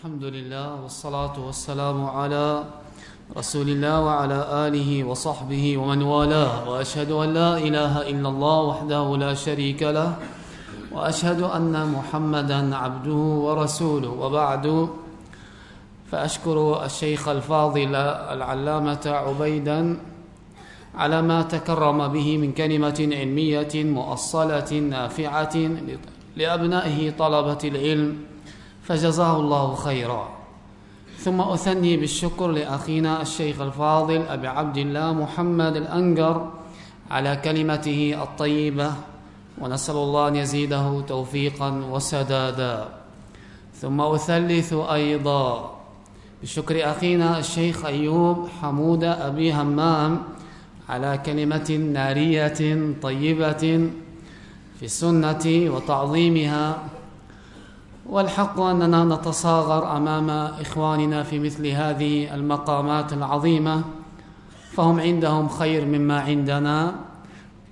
الحمد لله والصلاة والسلام على رسول الله وعلى آله وصحبه ومن والاه وأشهد أن لا إله إلا الله وحده لا شريك له وأشهد أن محمدا عبده ورسوله وبعد فأشكر الشيخ الفاضل العلامة عبيدا على ما تكرم به من كلمة علمية مؤصلة نافعة لأبنائه طلبة العلم فجزاه الله خيرا. ثم أثني بالشكر لأخينا الشيخ الفاضل أبي عبد الله محمد الأنقر على كلمته الطيبة ونسأل الله أن يزيده توفيقا وسدادا. ثم أثلث أيضا بشكر أخينا الشيخ أيوب حمود أبي همام على كلمة نارية طيبة في السنة وتعظيمها. والحق أننا نتصاغر أمام إخواننا في مثل هذه المقامات العظيمة فهم عندهم خير مما عندنا.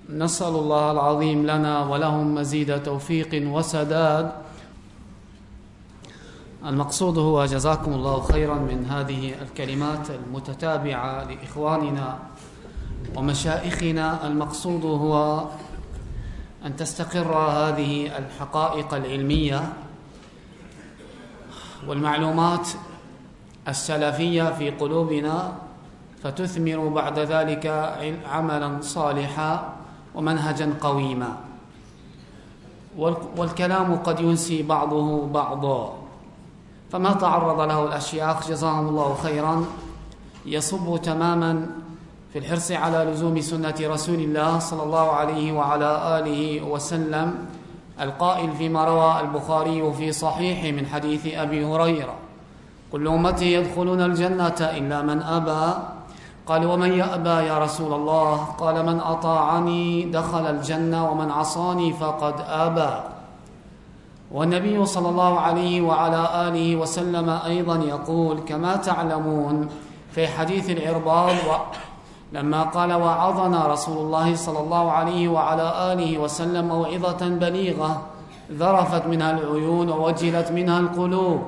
نسأل الله العظيم لنا ولهم مزيد توفيق وسداد. المقصود هو جزاكم الله خيرا من هذه الكلمات المتتابعة لإخواننا ومشائخنا. المقصود هو أن تستقر هذه الحقائق العلمية والمعلومات السلفية في قلوبنا فتثمر بعد ذلك عملا صالحا ومنهجا قويما. والكلام قد ينسي بعضه بعضا. فما تعرض له الأشياخ جزاهم الله خيرا. يصب تماما في الحرص على لزوم سنة رسول الله صلى الله عليه وعلى آله وسلم. القائل فيما روى البخاري في صحيح من حديث أبي هريرة. كل أمتي يدخلون الجنة إلا من أبى. قال ومن يأبى يا رسول الله؟ قال من أطاعني دخل الجنة ومن عصاني فقد أبى. والنبي صلى الله عليه وعلى آله وسلم أيضا يقول كما تعلمون في حديث العرباض لما قال وعظنا رسول الله صلى الله عليه وعلى آله وسلم موعظة بليغة ذرفت منها العيون ووجلت منها القلوب.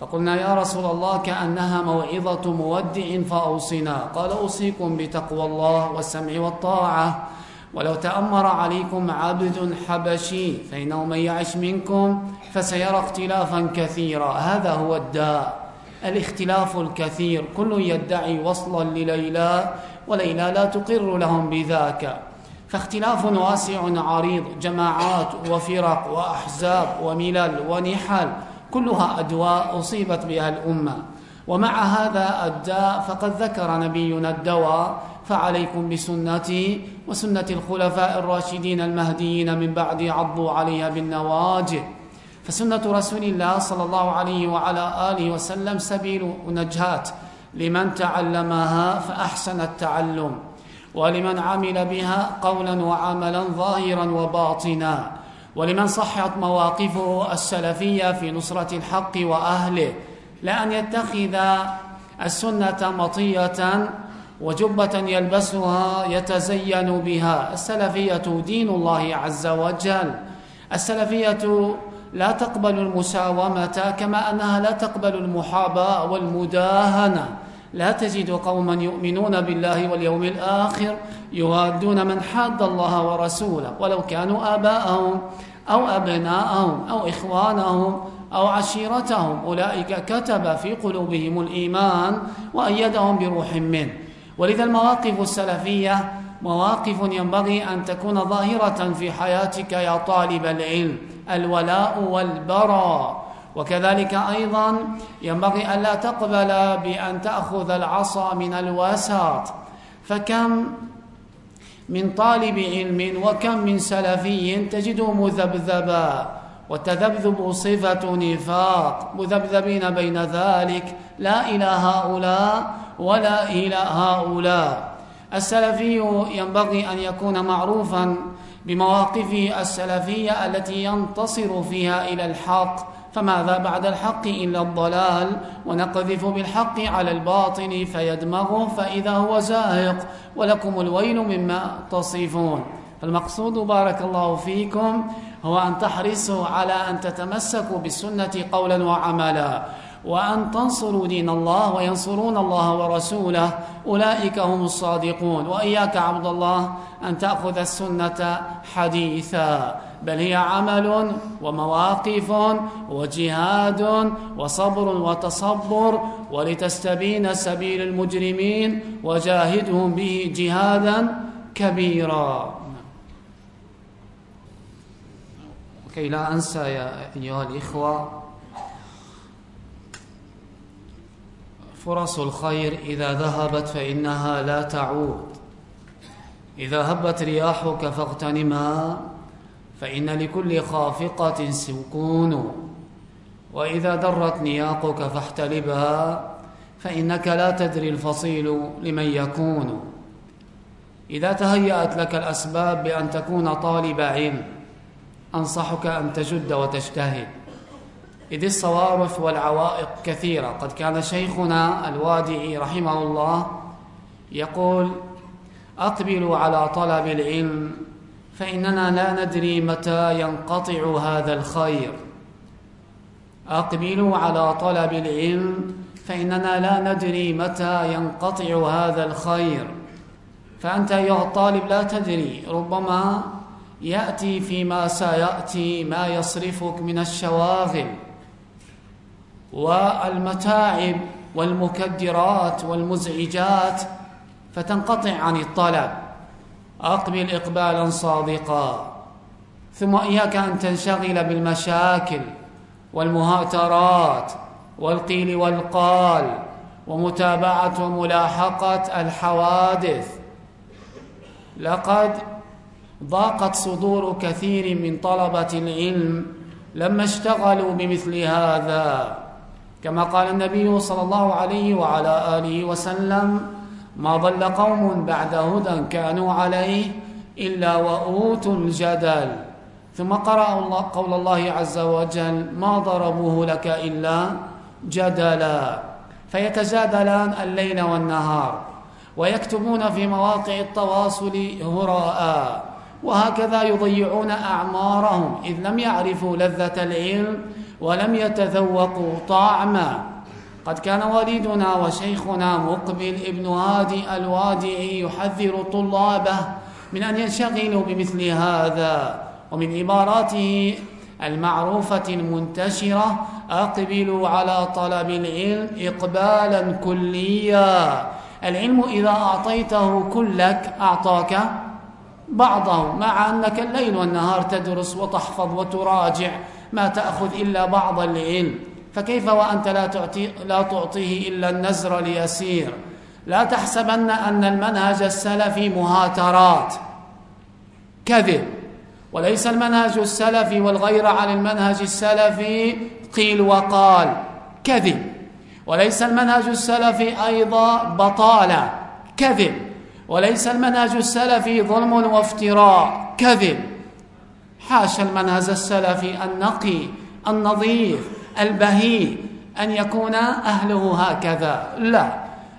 فقلنا يا رسول الله كأنها موعظة مودع فأوصنا. قال أوصيكم بتقوى الله والسمع والطاعة. ولو تأمر عليكم عبد حبشي فإنه من يعش منكم فسيرى اختلافا كثيرا. هذا هو الداء الاختلاف الكثير. كل يدعي وصلا لليلى وليلى لا تقر لهم بذاك. فاختلاف واسع عريض جماعات وفرق وأحزاب وملل ونحل كلها أدواء أصيبت بها الأمة. ومع هذا الداء فقد ذكر نبينا الدواء فعليكم بسنتي وسنة الخلفاء الراشدين المهديين من بعد عضوا عليها بالنواجذ. فسنة رسول الله صلى الله عليه وعلى آله وسلم سبيل نجاة لمن تعلمها فأحسن التعلم ولمن عمل بها قولا وعملا ظاهرا وباطنا ولمن صحت مواقفه السلفية في نصرة الحق وأهله. لأن يتخذ السنة مطية وجبة يلبسها يتزين بها. السلفية دين الله عز وجل. السلفية لا تقبل المساومة كما أنها لا تقبل المحاباة والمداهنة. لا تجد قوما يؤمنون بالله واليوم الآخر يوادون من حاد الله ورسوله ولو كانوا آباءهم أو أبناءهم أو إخوانهم أو عشيرتهم. أولئك كتب في قلوبهم الإيمان وأيدهم بروح منه. ولذا المواقف السلفية مواقف ينبغي أن تكون ظاهرة في حياتك يا طالب العلم الولاء والبراء. وكذلك أيضا ينبغي ألا تقبل بأن تأخذ العصا من الوساط. فكم من طالب علم وكم من سلفي تجده مذبذبا وتذبذب صفة نفاق. مذبذبين بين ذلك لا إلى هؤلاء ولا إلى هؤلاء. السلفي ينبغي أن يكون معروفا بمواقفه السلفية التي ينتصر فيها إلى الحق. فماذا بعد الحق إلا الضلال؟ ونقذف بالحق على الباطل فيدمغه فإذا هو زاهق ولكم الويل مما تصفون. فالمقصود بارك الله فيكم هو أن تحرصوا على أن تتمسكوا بالسنة قولا وعملا. وأن تنصروا دين الله وينصرون الله ورسوله. أولئك هم الصادقون. وإياك عبد الله أن تأخذ السنة حديثا. بل هي عمل ومواقف وجهاد وصبر وتصبر ولتستبين سبيل المجرمين وجاهدهم به جهادا كبيرا. كي لا أنسى يا أيها الإخوة فرص الخير إذا ذهبت فإنها لا تعود. إذا هبت رياحك فاغتنمها فإن لكل خافقة سكون. وإذا درت نياقك فاحتلبها فإنك لا تدري الفصيل لمن يكون. إذا تهيأت لك الأسباب بأن تكون طالب علم أنصحك أن تجد وتجتهد. إذ الصوارف والعوائق كثيرة. قد كان شيخنا الوادعي رحمه الله يقول أقبلوا على طلب العلم فإننا لا ندري متى ينقطع هذا الخير. أقبلوا على طلب العلم فإننا لا ندري متى ينقطع هذا الخير. فأنت أيها الطالب لا تدري ربما يأتي فيما سيأتي ما يصرفك من الشواغل. والمتاعب والمكدرات والمزعجات فتنقطع عن الطلب. أقبل إقبالا صادقا. ثم إياك أن تنشغل بالمشاكل والمهاترات والقيل والقال ومتابعة وملاحقة الحوادث. لقد ضاقت صدور كثير من طلبة العلم لما اشتغلوا بمثل هذا. كما قال النبي صلى الله عليه وعلى آله وسلم ما ضل قوم بعد هدى كانوا عليه إلا وأوتوا الجدل. ثم قرأ الله قول الله عز وجل ما ضربوه لك إلا جدلا. فيتجادلان الليل والنهار ويكتبون في مواقع التواصل هراء وهكذا يضيعون أعمارهم إذ لم يعرفوا لذة العلم ولم يتذوقوا طعما. قد كان والدنا وشيخنا مقبل ابن هادي الوادعي يحذر طلابه من أن ينشغلوا بمثل هذا ومن عباراته المعروفة المنتشرة أقبلوا على طلب العلم إقبالا كليا. العلم إذا أعطيته كلك أعطاك بعضه مع أنك الليل والنهار تدرس وتحفظ وتراجع. ما تأخذ إلا بعض العلم. فكيف وأنت لا, تعطي لا تعطيه إلا النزر اليسير؟ لا تحسبن أن المنهج السلفي مهاترات. كذب. وليس المنهج السلفي والغير عن المنهج السلفي قيل وقال. كذب. وليس المنهج السلفي أيضا بطالة كذب. وليس المنهج السلفي ظلم وافتراء. كذب. حاشا المنهج السلفي النقي النظيف البهي أن يكون أهله هكذا. لا.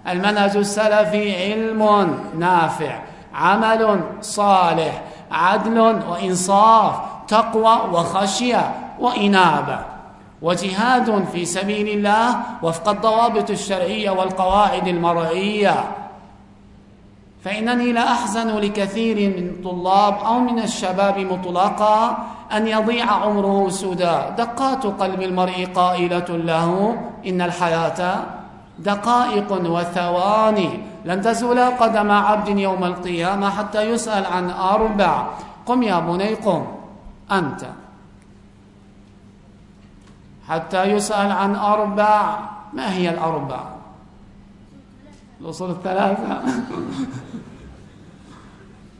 المنهج السلفي علم نافع عمل صالح عدل وإنصاف تقوى وخشية وإنابة. وجهاد في سبيل الله وفق الضوابط الشرعية والقواعد المرعية. فإنني لا أحزن لكثير من طلاب أو من الشباب مطلقا أن يضيع عمره سدى دقات قلب المرء قائلة له إن الحياة دقائق وثواني. لن تزول قدم عبد يوم القيامة حتى يسأل عن أربع. قم يا بني قم. أنت. حتى يسأل عن أربع. ما هي الأربع؟ الأصول الثلاثة.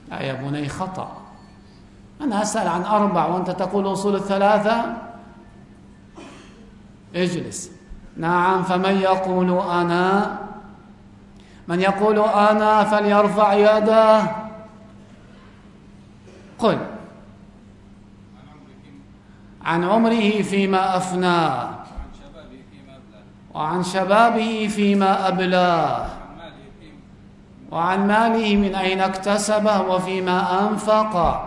لا يا بني خطأ. أنا أسأل عن أربع وأنت تقول أصول الثلاثة. اجلس. نعم فمن يقول أنا؟ من يقول أنا فليرفع يده. قل. عن عمره فيما أفناه وعن شبابه فيما أبلاه وعن ماله من أين اكتسبه وفيما أنفق.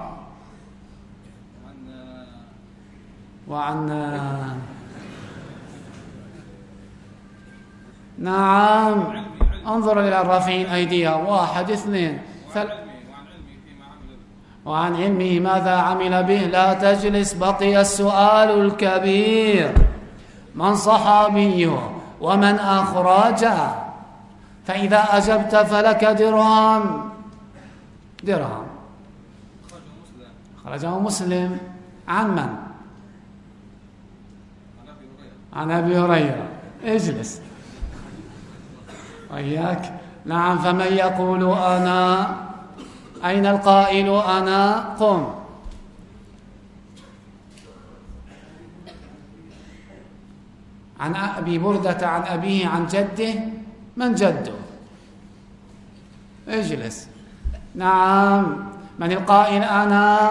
وعن نعم. انظر إلى الرافعين أيديهم واحد اثنين ثل... وعن علمه ماذا عمل به. لا تجلس بقي السؤال الكبير. من صحابيه ومن أخرجه فإذا أجبت فلك درهم. درهم. خرجه مسلم. عن من؟ عن أبي هريرة. اجلس. وإياك. نعم فمن يقول أنا؟ أين القائل أنا؟ قم. عن أبي بردة عن أبيه عن جده. من جده اجلس. نعم. من القائل أنا؟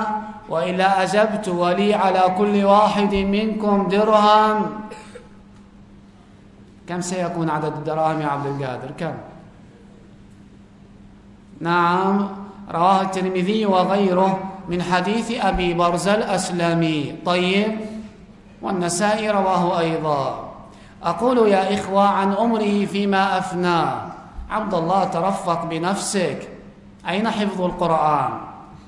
وإلا أجبت ولي على كل واحد منكم درهم. كم سيكون عدد الدراهم يا عبد القادر؟ كم؟ نعم. رواه الترمذي وغيره من حديث أبي برزة الأسلمي. طيب. والنسائي رواه أيضا. أقول يا إخوة عن عمره فيما أفنى. عبد الله ترفق بنفسك. أين حفظ القرآن؟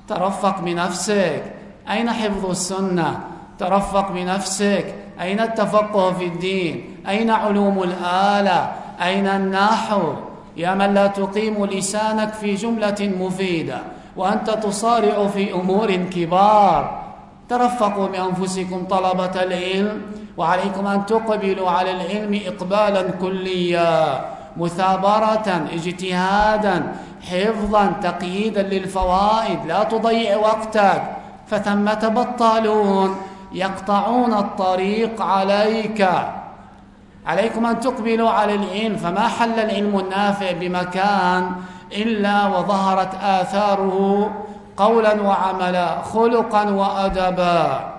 ترفق بنفسك. أين حفظ السنة؟ ترفق بنفسك. أين التفقه في الدين؟ أين علوم الآلة؟ أين النحو؟ يا من لا تقيم لسانك في جملة مفيدة وأنت تصارع في أمور كبار. ترفقوا بأنفسكم طلبة العلم. وعليكم أن تقبلوا على العلم إقبالا كليا مثابرة اجتهادا حفظا تقييدا للفوائد لا تضيع وقتك. فثمة بطالون يقطعون الطريق عليك. عليكم أن تقبلوا على العلم فما حل العلم النافع بمكان إلا وظهرت آثاره قولا وعملا خلقا وأدبا.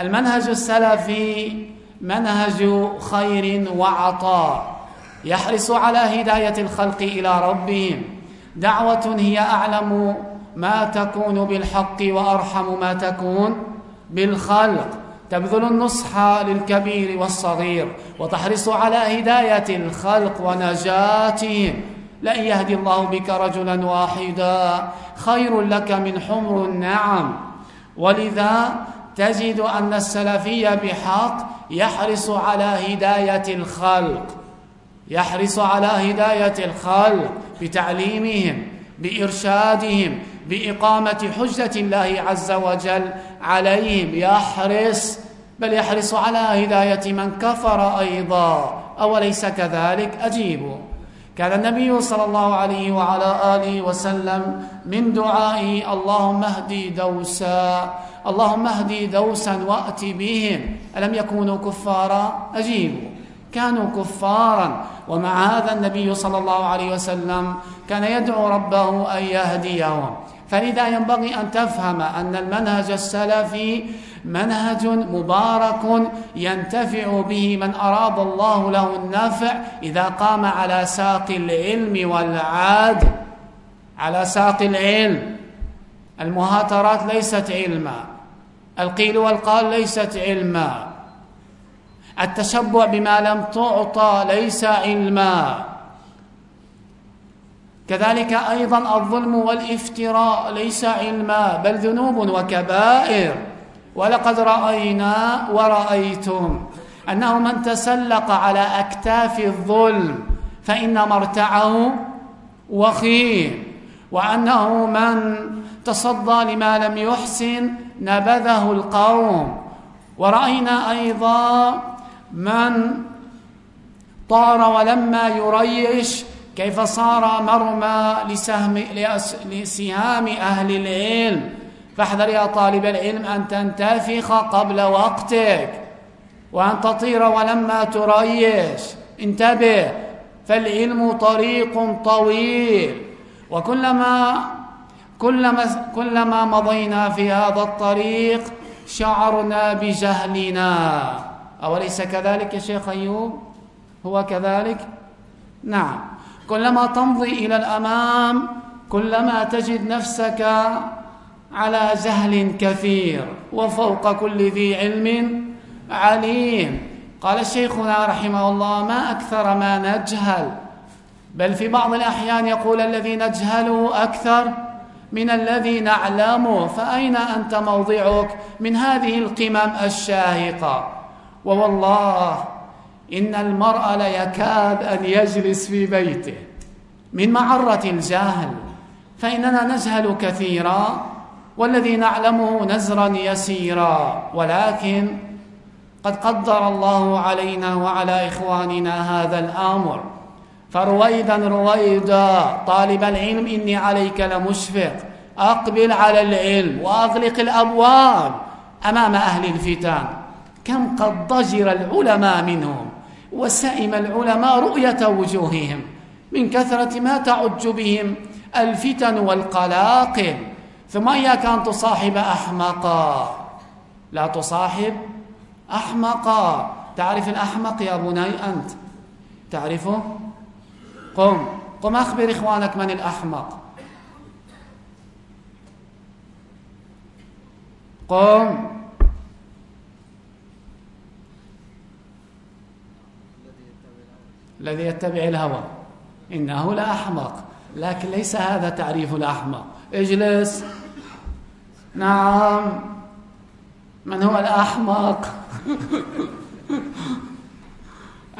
المنهج السلفي منهج خير وعطاء يحرص على هداية الخلق إلى ربهم. دعوة هي أعلم ما تكون بالحق وأرحم ما تكون بالخلق. تبذل النصح للكبير والصغير وتحرص على هداية الخلق ونجاتهم. لأن يهدي الله بك رجلا واحدا. خير لك من حمر النعم. ولذا تجد أن السلفي بحق يحرص على هداية الخلق يحرص على هداية الخلق بتعليمهم بإرشادهم بإقامة حجة الله عز وجل عليهم. يحرص بل يحرص على هداية من كفر أيضا. أوليس كذلك؟ أجيبوا كان النبي صلى الله عليه وعلى آله وسلم من دعائه اللهم اهدي دوسا اللهم اهدي دوسا وأت بهم. ألم يكونوا كفارا؟ أجيبوا. كانوا كفارا. ومع هذا النبي صلى الله عليه وسلم كان يدعو ربه أن يهديهم. فلذا ينبغي أن تفهم أن المنهج السلفي منهج مبارك ينتفع به من أراد الله له النفع إذا قام على ساق العلم والعاد. على ساق العلم. المهاترات ليست علما. القيل والقال ليست علما. التشبع بما لم تعطى ليس علما. كذلك أيضا الظلم والإفتراء ليس علما بل ذنوب وكبائر. ولقد رأينا ورأيتم أنه من تسلق على أكتاف الظلم فإن مرتعه وخيم وأنه من تصدى لما لم يحسن نبذه القوم. ورأينا أيضا من طار ولما يريش كيف صار مرمى لسهم لسهام أهل العلم. فاحذر يا طالب العلم أن تنتفخ قبل وقتك وأن تطير ولما تريش. انتبه فالعلم طريق طويل. وكلما كلما كلما مضينا في هذا الطريق شعرنا بجهلنا. أوليس كذلك يا شيخ أيوب؟ هو كذلك؟ نعم. كلما تمضي إلى الأمام كلما تجد نفسك على جهل كثير وفوق كل ذي علم عليم. قال شيخنا رحمه الله ما أكثر ما نجهل؟ بل في بعض الأحيان يقول الذي نجهله أكثر من الذي نعلمه. فأين أنت موضعك من هذه القمم الشاهقة؟ ووالله إن المرء ليكاد أن يجلس في بيته من معرة الجهل فإننا نجهل كثيرا والذي نعلمه نزرا يسيرا ولكن قد قدر الله علينا وعلى إخواننا هذا الأمر. فرويدا رويدا طالب العلم إني عليك لمشفق أقبل على العلم وأغلق الأبواب أمام أهل الفتن. كم قد ضجر العلماء منهم وسئم العلماء رؤية وجوههم من كثرة ما تعج بهم الفتن والقلاقل. ثم إياك أن تصاحب أحمقا لا تصاحب أحمقا تعرف الأحمق يا بني أنت؟ تعرفه؟ قم. قم أخبر إخوانك من الأحمق. قم. الذي يتبع الهوى. إنه لأحمق لكن ليس هذا تعريف الأحمق. اجلس. نعم. من هو الأحمق؟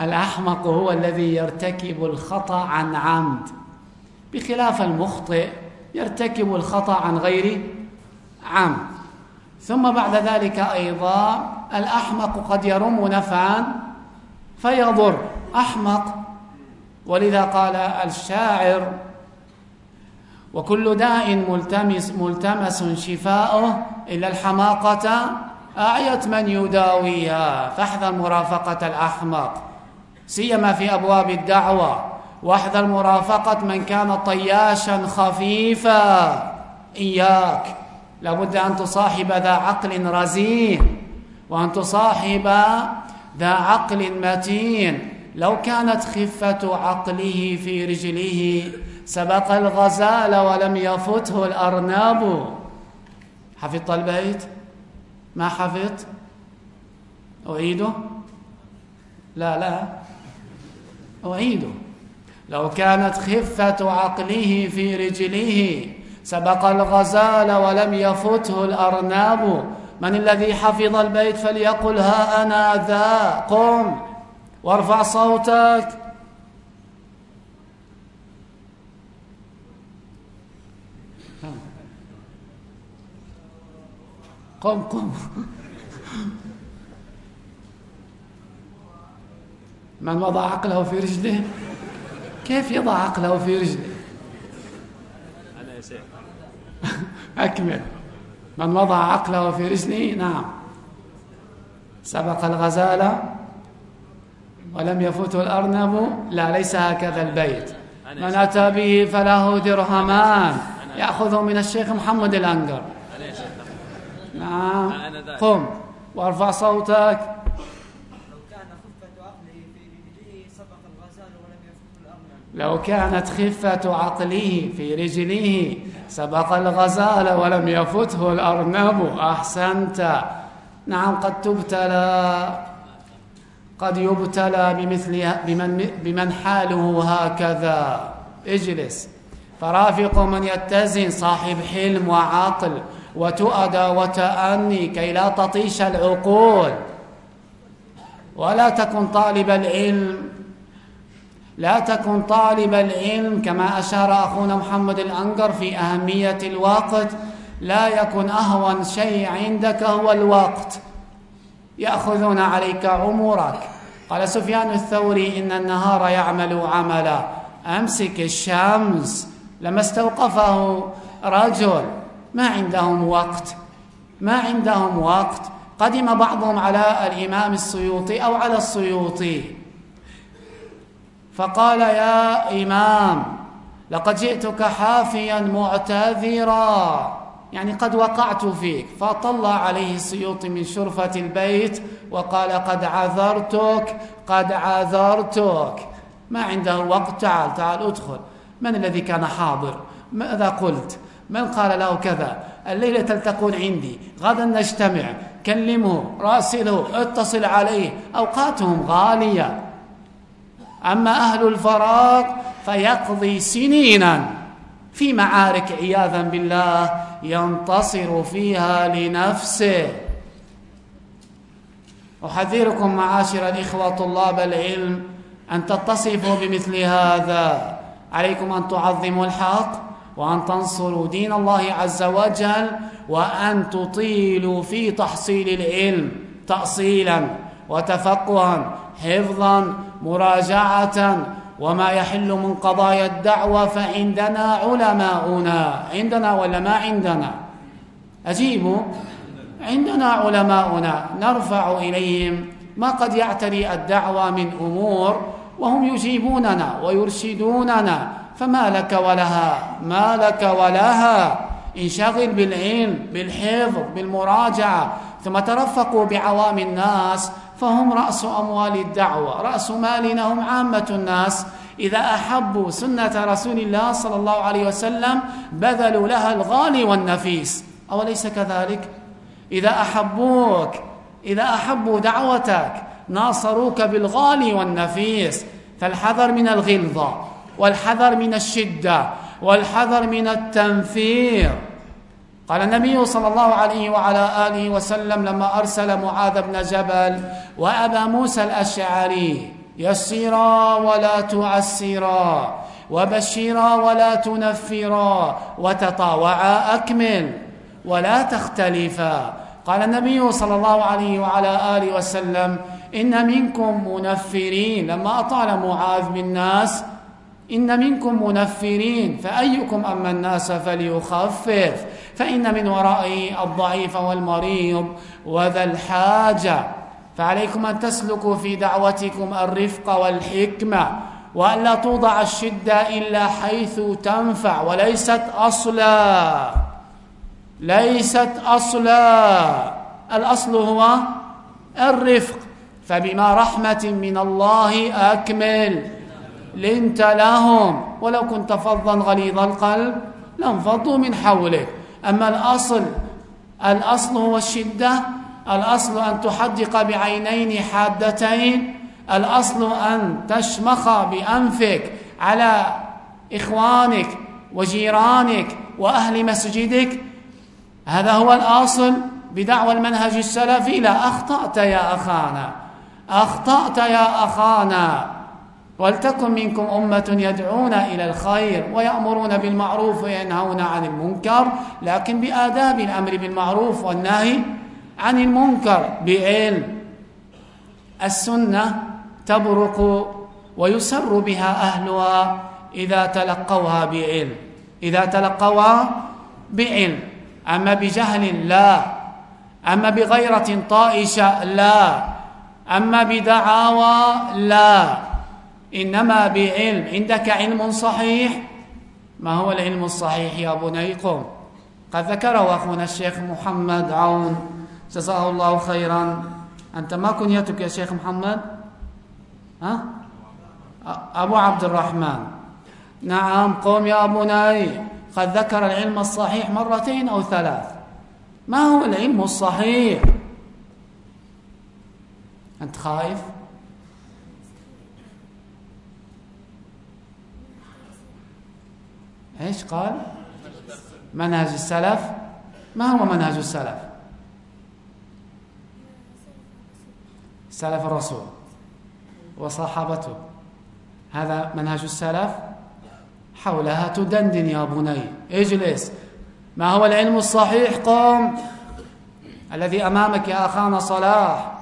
الأحمق هو الذي يرتكب الخطأ عن عمد. بخلاف المخطئ يرتكب الخطأ عن غير عمد. ثم بعد ذلك أيضا الأحمق قد يرم نفعا فيضر. أحمق. ولذا قال الشاعر وكل داء ملتمس ملتمس شفاؤه إلا الحماقة. أعيت من يداويها. فاحذر مرافقة الأحمق. سيما في أبواب الدعوة. واحذر مرافقة من كان طياشا خفيفا. إياك. لابد أن تصاحب ذا عقل رزين. وأن تصاحب ذا عقل متين. لو كانت خفة عقله في رجله سبق الغزال ولم يفته الأرناب. حفظت البيت؟ ما حفظت؟ أعيده؟ لا لا. أعيده. لو كانت خفة عقله في رجله سبق الغزال ولم يفته الأرناب. من الذي حفظ البيت فليقل ها أنا ذا قم وارفع صوتك. قم قم من وضع عقله في رجله؟ كيف يضع عقله في رجله؟ أنا أكمل. من وضع عقله في رجله؟ نعم. سبق الغزالة ولم يفوته الأرنب؟ لا ليس هكذا البيت. من أتى به فله درهمان. يأخذه من الشيخ محمد الأنقر. نعم. قم وارفع صوتك. لو كانت خفة عقله في رجله سبق الغزال ولم يفته الأرنب أحسنت. نعم قد تبتلى. قد يبتلى بمثل بمن, بمن حاله هكذا. اجلس. فرافق من يتزن صاحب حلم وعقل. وتؤدى وتأني كي لا تطيش العقول. ولا تكن طالب العلم. لا تكن طالب العلم كما أشار أخونا محمد الأنقر في أهمية الوقت. لا يكن أهون شيء عندك هو الوقت. يأخذون عليك عمرك. قال سفيان الثوري إن النهار يعمل عملا. أمسك الشمس. لما استوقفه رجل. ما عندهم وقت ما عندهم وقت. قدم بعضهم على الإمام السيوطي أو على السيوطي. فقال يا إمام لقد جئتك حافيا معتذرا. يعني قد وقعت فيك. فطلع عليه السيوطي من شرفة البيت وقال قد عذرتك قد عذرتك. ما عنده وقت تعال تعال ادخل. من الذي كان حاضر؟ ماذا قلت؟ من قال له كذا؟ الليلة تلتقون عندي غدا نجتمع كلمه راسله اتصل عليه أوقاتهم غالية. أما أهل الفراغ فيقضي سنينا في معارك عياذا بالله ينتصر فيها لنفسه. أحذركم معاشر الإخوة طلاب العلم أن تتصفوا بمثل هذا. عليكم أن تعظموا الحق. وأن تنصروا دين الله عز وجل وأن تطيلوا في تحصيل العلم تأصيلا وتفقها حفظا مراجعة. وما يحل من قضايا الدعوة فعندنا علماؤنا. عندنا ولا ما عندنا؟ أجيبوا عندنا علماؤنا. نرفع إليهم ما قد يعتري الدعوة من أمور وهم يجيبوننا ويرشدوننا. فما لك ولها ما لك ولها. انشغل بالعلم بالحفظ بالمراجعة ثم ترفقوا بعوام الناس فهم رأس أموال الدعوة رأس مالنا هم عامة الناس. إذا أحبوا سنة رسول الله صلى الله عليه وسلم بذلوا لها الغالي والنفيس. أوليس كذلك؟ إذا أحبوك إذا أحبوا دعوتك ناصروك بالغالي والنفيس. فالحذر من الغلظة. والحذر من الشدة والحذر من التنفير. قال النبي صلى الله عليه وعلى آله وسلم لما أرسل معاذ بن جبل وأبا موسى الأشعري يسيرا ولا تعسرا وبشرا ولا تنفرا وتطاوعا أكمل ولا تختلفا. قال النبي صلى الله عليه وعلى آله وسلم إن منكم منفرين. لما أطال معاذ بالناس إن منكم منفرين فأيكم أما الناس فليخفف فإن من ورائه الضعيف والمريض وذا الحاجة. فعليكم أن تسلكوا في دعوتكم الرفق والحكمة وأن لا توضع الشدة إلا حيث تنفع وليست أصلا ليست أصلا. الأصل هو الرفق فبما رحمة من الله أكمل. لنت لهم ولو كنت فظا غليظ القلب لانفضوا من حولك. أما الأصل الأصل هو الشدة الأصل أن تحدق بعينين حادتين الأصل أن تشمخ بأنفك على إخوانك وجيرانك وأهل مسجدك. هذا هو الأصل بدعوى المنهج السلفي. لا أخطأت يا أخانا. أخطأت يا أخانا. ولتكن منكم أمة يدعون إلى الخير ويأمرون بالمعروف وينهون عن المنكر لكن بآداب الأمر بالمعروف والنهي عن المنكر بعلم. السنة تبرق ويسر بها أهلها إذا تلقوها بعلم. إذا تلقوها بعلم. أما بجهل لا. أما بغيرة طائشة لا. أما بدعاوى لا. إنما بعلم. عندك علم صحيح؟ ما هو العلم الصحيح يا بني قم قد ذكره أخونا الشيخ محمد عون. جزاه الله خيرا. أنت ما كنيتك يا شيخ محمد؟ ها؟ أبو عبد الرحمن. نعم قم يا بني. قد ذكر العلم الصحيح مرتين أو ثلاث. ما هو العلم الصحيح؟ أنت خايف؟ إيش قال؟ منهج السلف. ما هو منهج السلف؟ سلف الرسول وصحابته. هذا منهج السلف؟ حولها تدندن يا بني. اجلس. ما هو العلم الصحيح؟ قم. الذي أمامك يا أخانا صلاح.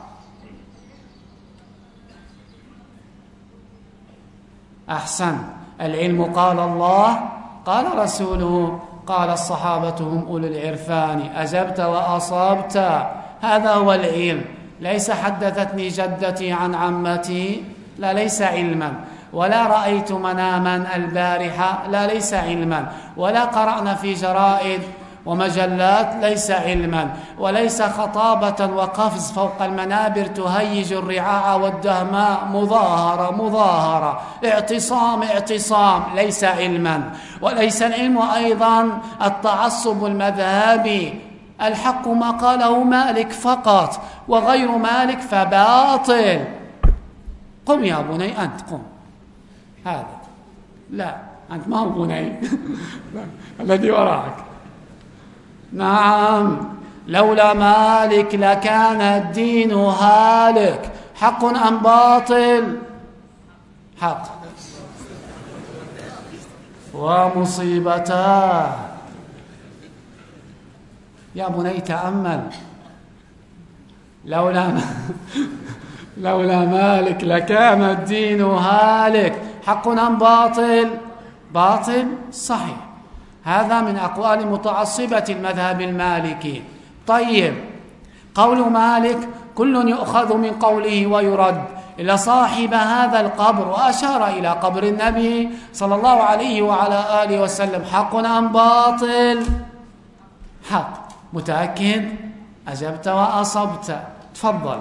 أحسن. العلم قال الله قال رسوله قال الصحابة هم أولو العرفان أجبت وأصبت. هذا هو العلم. ليس حدثتني جدتي عن عمتي لا ليس علما. ولا رأيت مناما البارحة لا ليس علما. ولا قرأنا في جرائد ومجلات ليس علما وليس خطابة وقفز فوق المنابر تهيج الرعاع والدهماء مظاهرة مظاهرة. اعتصام اعتصام. ليس علما. وليس العلم أيضا التعصب المذهبي. الحق ما قاله مالك فقط وغير مالك فباطل. قم يا بني أنت قم. هذا. لا أنت ما هو بني. الذي وراك نعم. لولا مالك لكان الدين هالك. حق أم باطل؟ حق. ومصيبتاه يا بني تأمل. لولا لولا مالك لكان الدين هالك. حق أم باطل؟ باطل صحيح. هذا من أقوال متعصبة المذهب المالكي. طيب قول مالك كل يؤخذ من قوله ويرد إلى صاحب هذا القبر وأشار إلى قبر النبي صلى الله عليه وعلى آله وسلم. حق أم باطل؟ حق. متأكد؟ أجبت وأصبت. تفضل.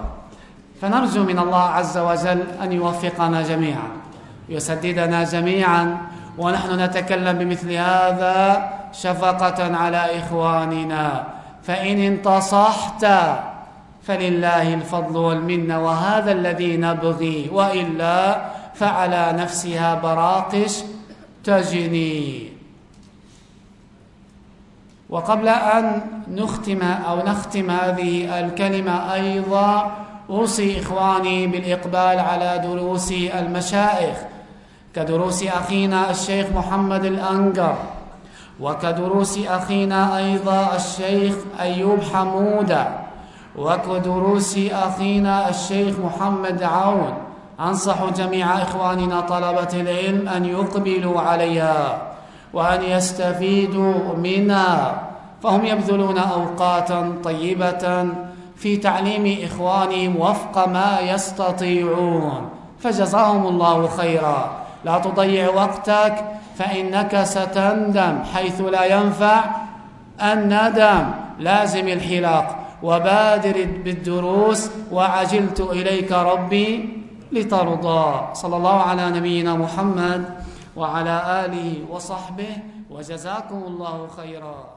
فنرجو من الله عز وجل أن يوفقنا جميعا يسددنا جميعا ونحن نتكلم بمثل هذا شفقة على إخواننا. فإن انتصحت فلله الفضل والمنة وهذا الذي نبغي وإلا فعلى نفسها براقش تجني. وقبل أن نختم أو نختم هذه الكلمة أيضا أوصي إخواني بالإقبال على دروس المشايخ. كدروس أخينا الشيخ محمد الأنقر وكدروس أخينا أيضا الشيخ أيوب حمودة وكدروس أخينا الشيخ محمد عون. أنصح جميع إخواننا طلبة العلم أن يقبلوا عليها وأن يستفيدوا منها فهم يبذلون أوقاتا طيبة في تعليم إخوانهم وفق ما يستطيعون. فجزاهم الله خيرا. لا تضيع وقتك فإنك ستندم حيث لا ينفع الندم. لازم الحلاق. وبادر بالدروس. وعجلت إليك ربي لترضى. صلى الله على نبينا محمد وعلى آله وصحبه. وجزاكم الله خيرا.